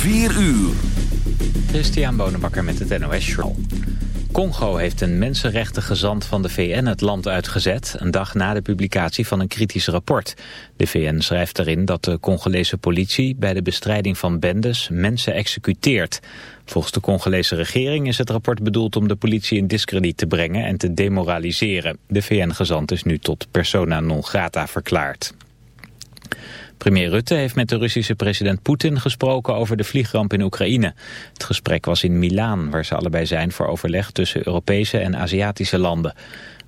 4 uur. Christian Bonenbakker met het NOS Journal. Congo heeft een mensenrechtengezant van de VN het land uitgezet... een dag na de publicatie van een kritisch rapport. De VN schrijft erin dat de Congolese politie... bij de bestrijding van bendes mensen executeert. Volgens de Congolese regering is het rapport bedoeld... om de politie in discrediet te brengen en te demoraliseren. De VN-gezant is nu tot persona non grata verklaard. Premier Rutte heeft met de Russische president Poetin gesproken over de vliegramp in Oekraïne. Het gesprek was in Milaan, waar ze allebei zijn voor overleg tussen Europese en Aziatische landen.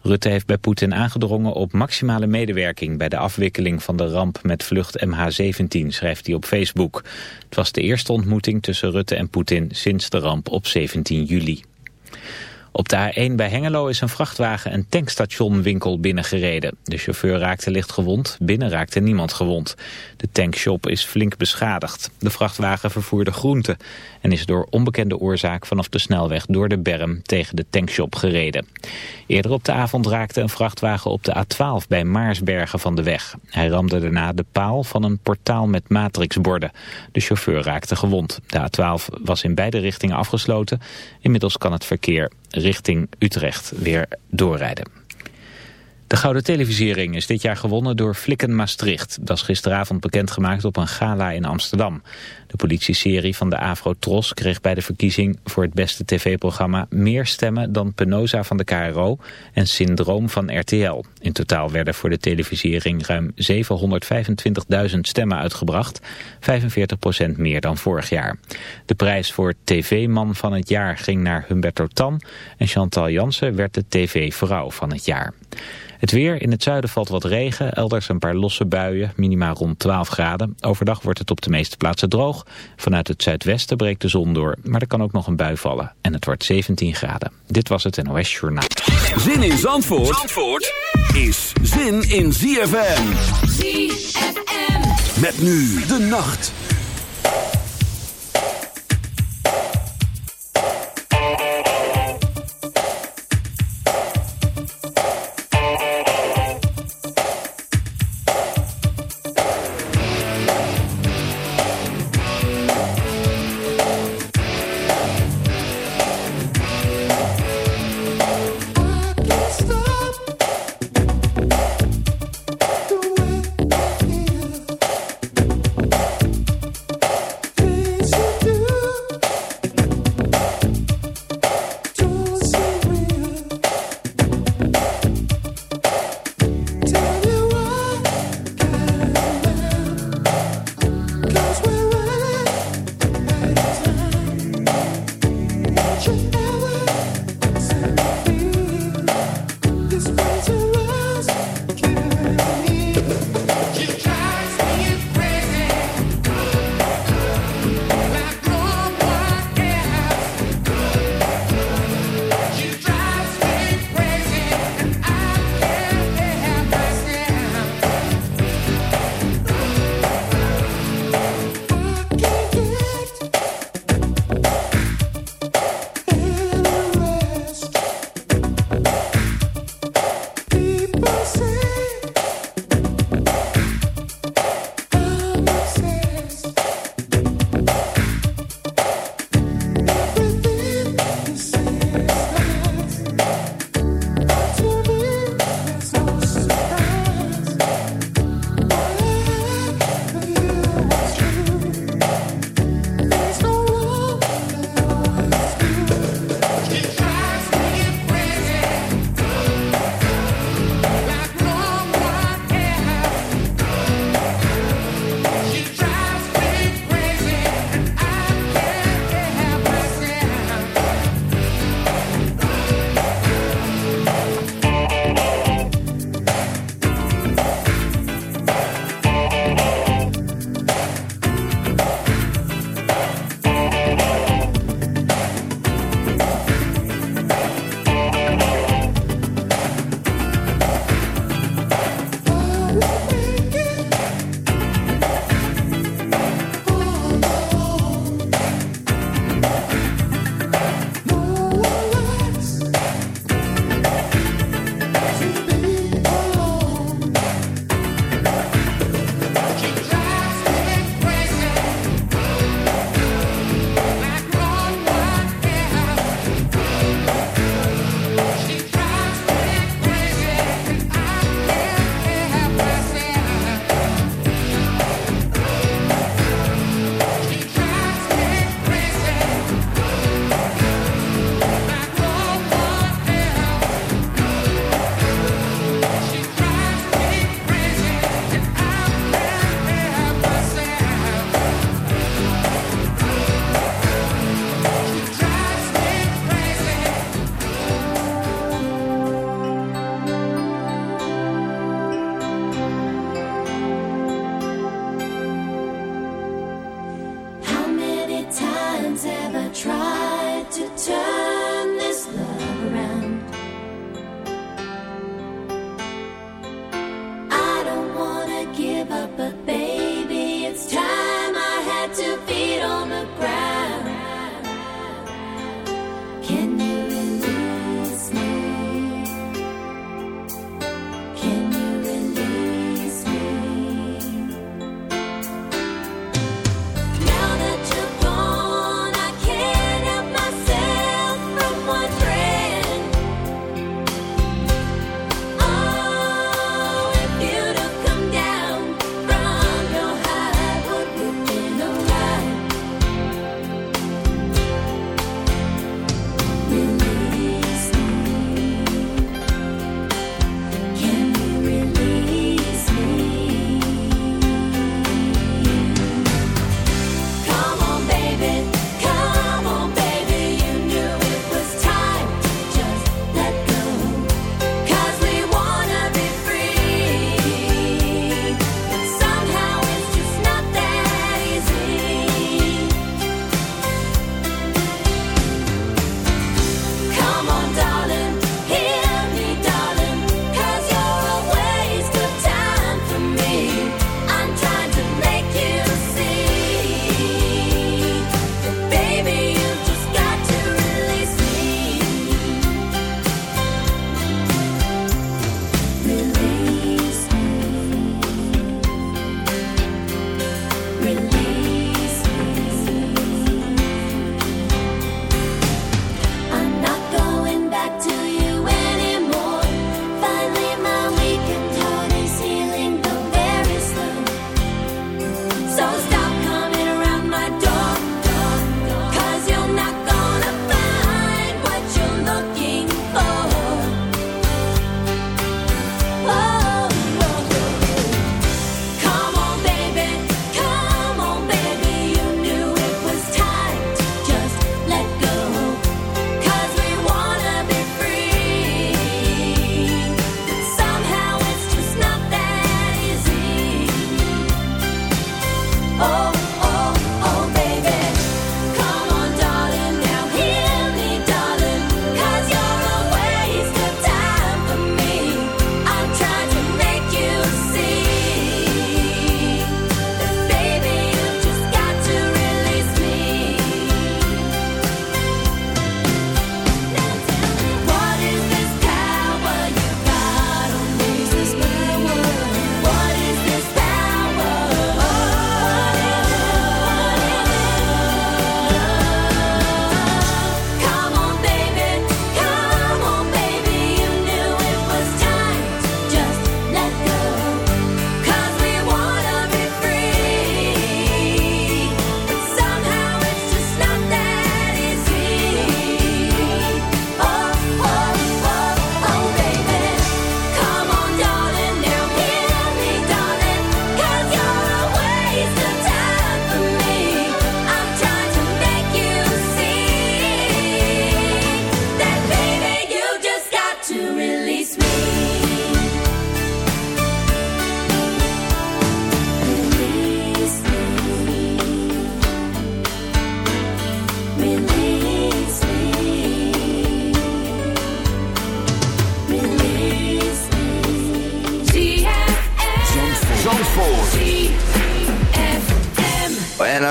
Rutte heeft bij Poetin aangedrongen op maximale medewerking bij de afwikkeling van de ramp met vlucht MH17, schrijft hij op Facebook. Het was de eerste ontmoeting tussen Rutte en Poetin sinds de ramp op 17 juli. Op de A1 bij Hengelo is een vrachtwagen een tankstationwinkel binnengereden. De chauffeur raakte licht gewond, binnen raakte niemand gewond. De tankshop is flink beschadigd. De vrachtwagen vervoerde groenten en is door onbekende oorzaak vanaf de snelweg door de berm tegen de tankshop gereden. Eerder op de avond raakte een vrachtwagen op de A12 bij Maarsbergen van de weg. Hij ramde daarna de paal van een portaal met matrixborden. De chauffeur raakte gewond. De A12 was in beide richtingen afgesloten. Inmiddels kan het verkeer richting Utrecht weer doorrijden. De Gouden Televisiering is dit jaar gewonnen door Flikken Maastricht. Dat is gisteravond bekendgemaakt op een gala in Amsterdam. De politieserie van de Afro Tros kreeg bij de verkiezing voor het beste tv-programma meer stemmen dan Penosa van de KRO en Syndroom van RTL. In totaal werden voor de televisiering ruim 725.000 stemmen uitgebracht, 45% meer dan vorig jaar. De prijs voor TV-man van het jaar ging naar Humberto Tan en Chantal Jansen werd de TV-vrouw van het jaar. Het weer, in het zuiden valt wat regen, elders een paar losse buien, minimaal rond 12 graden. Overdag wordt het op de meeste plaatsen droog. Vanuit het zuidwesten breekt de zon door, maar er kan ook nog een bui vallen. En het wordt 17 graden. Dit was het NOS Journaal. Zin in Zandvoort, Zandvoort is zin in ZFM. ZFM. Met nu de nacht.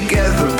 together,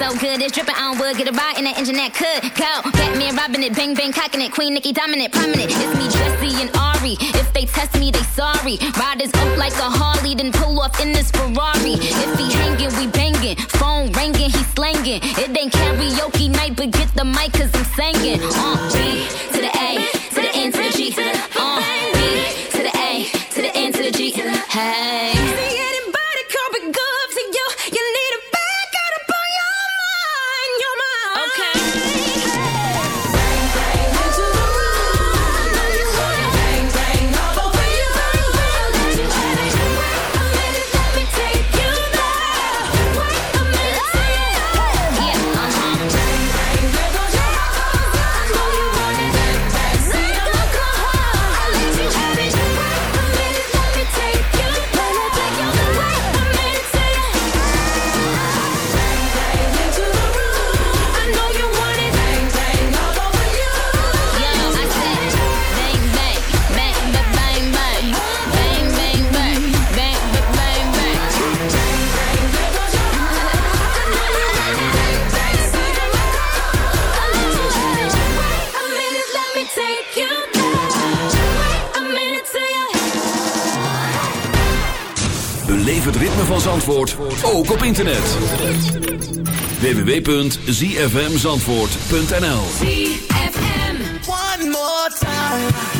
So, good, it's dripping on wood, get a ride in the engine that could go. Batman robbing it, bang bang cocking it, Queen Nicki dominant, prominent. It's me, Jesse and Ari. If they test me, they sorry. Riders up like a Harley, then pull off in this Ferrari. If he hanging, we banging. Phone ringing, he slanging. It ain't karaoke night, but get the mic, cause I'm singing. Uh, B to the A, to the N, to the G, to the uh, B to the A, to the N, to the G. Hey. Van Zandvoort, ook op internet. www.zfmzandvoort.nl ZFM. One more time.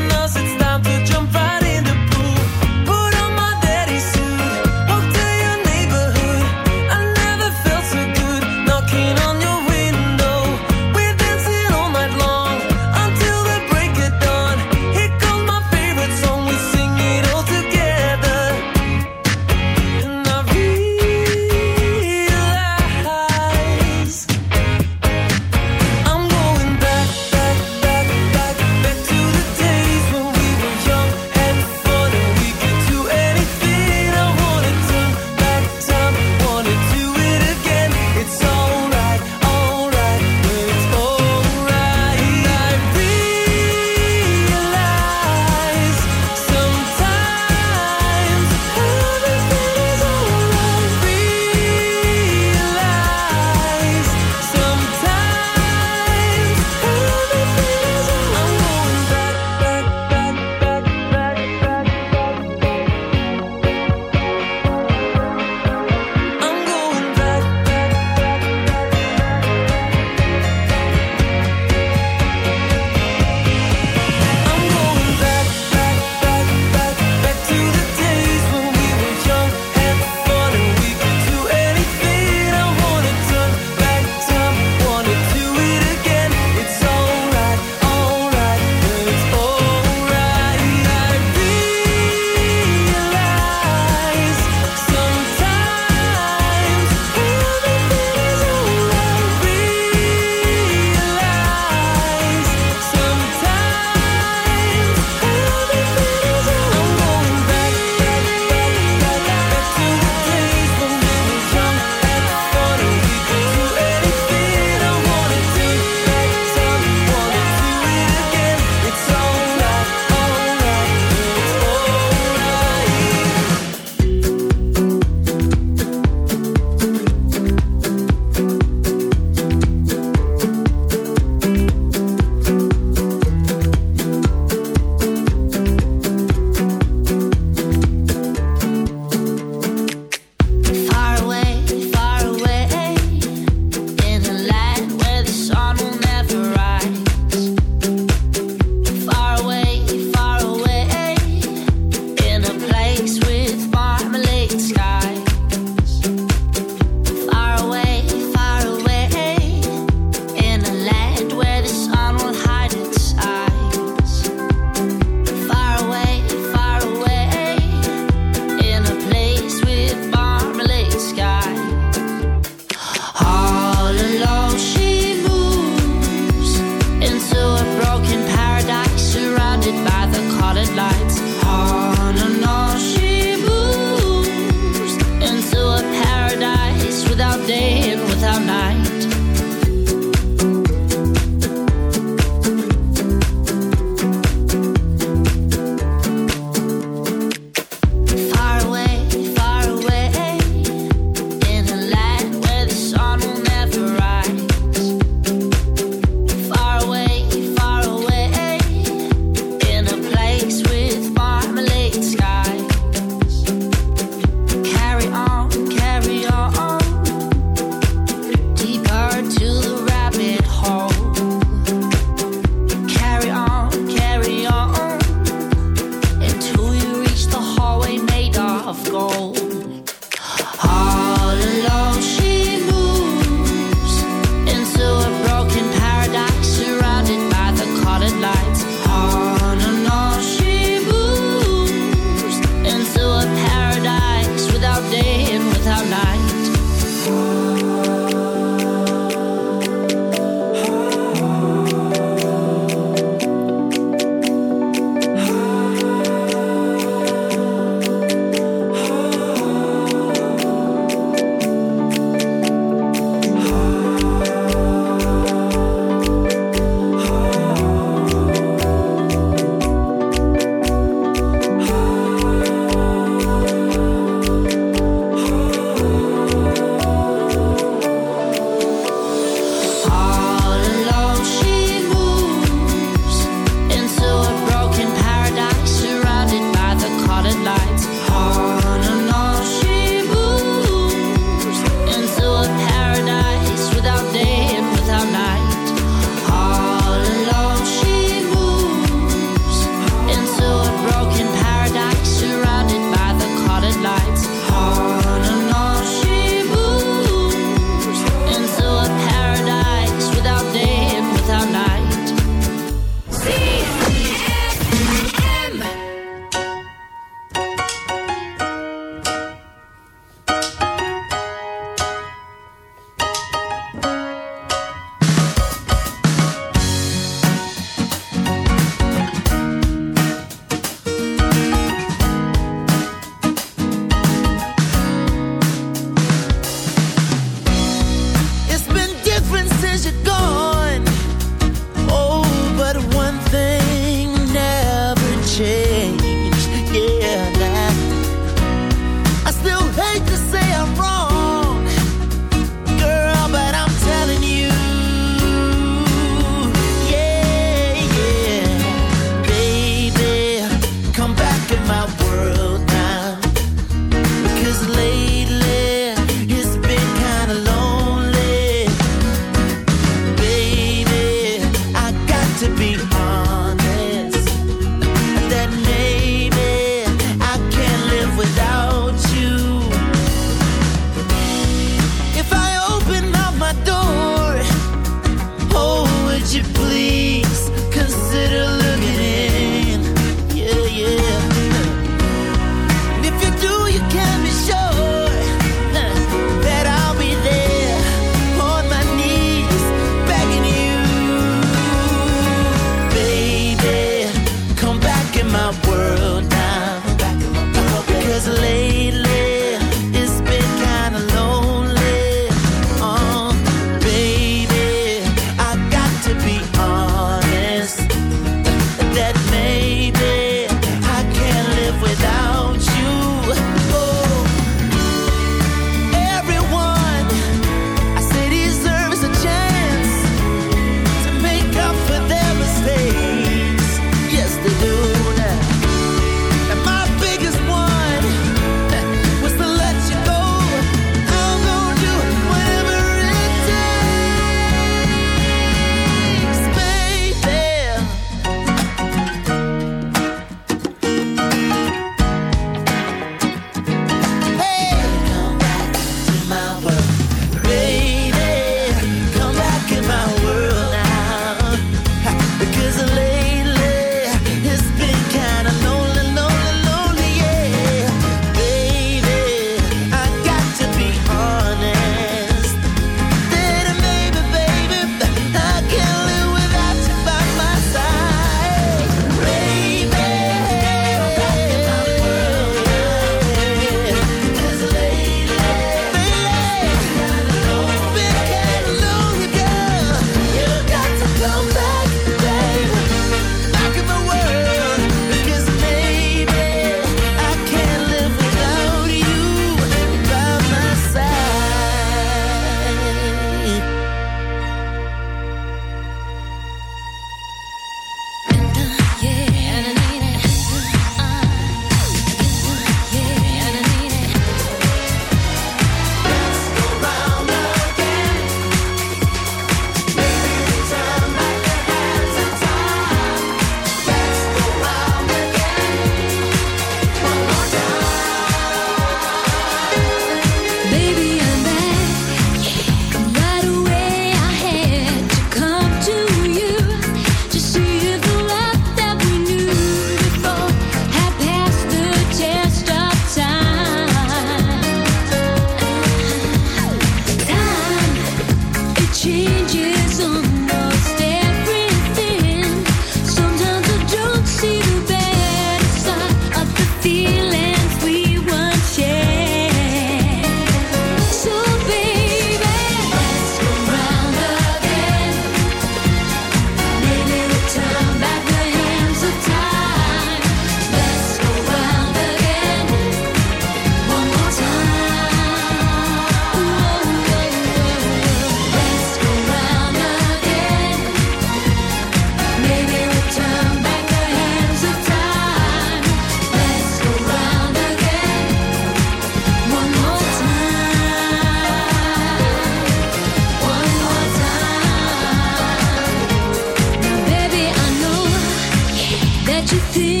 you?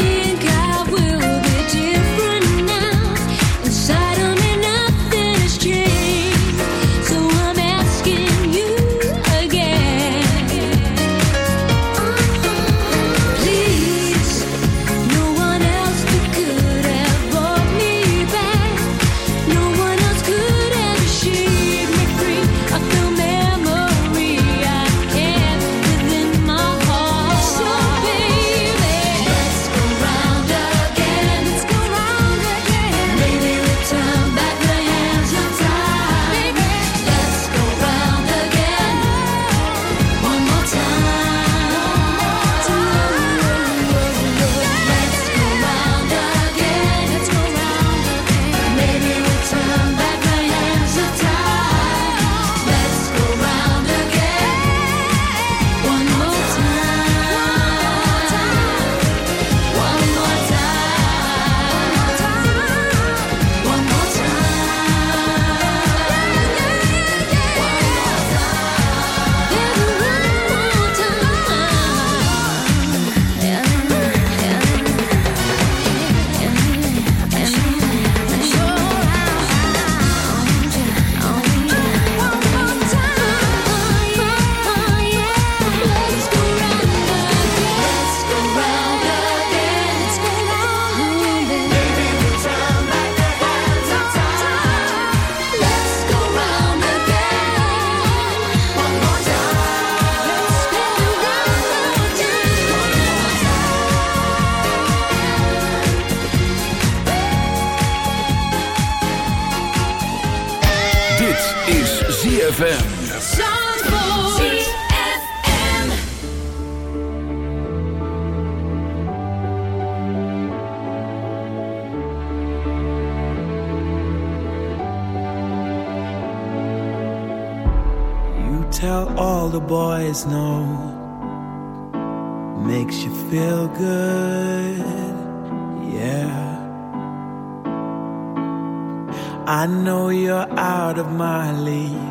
ZFM. You tell all the boys no. Makes you feel good. Yeah. I know you're out of my league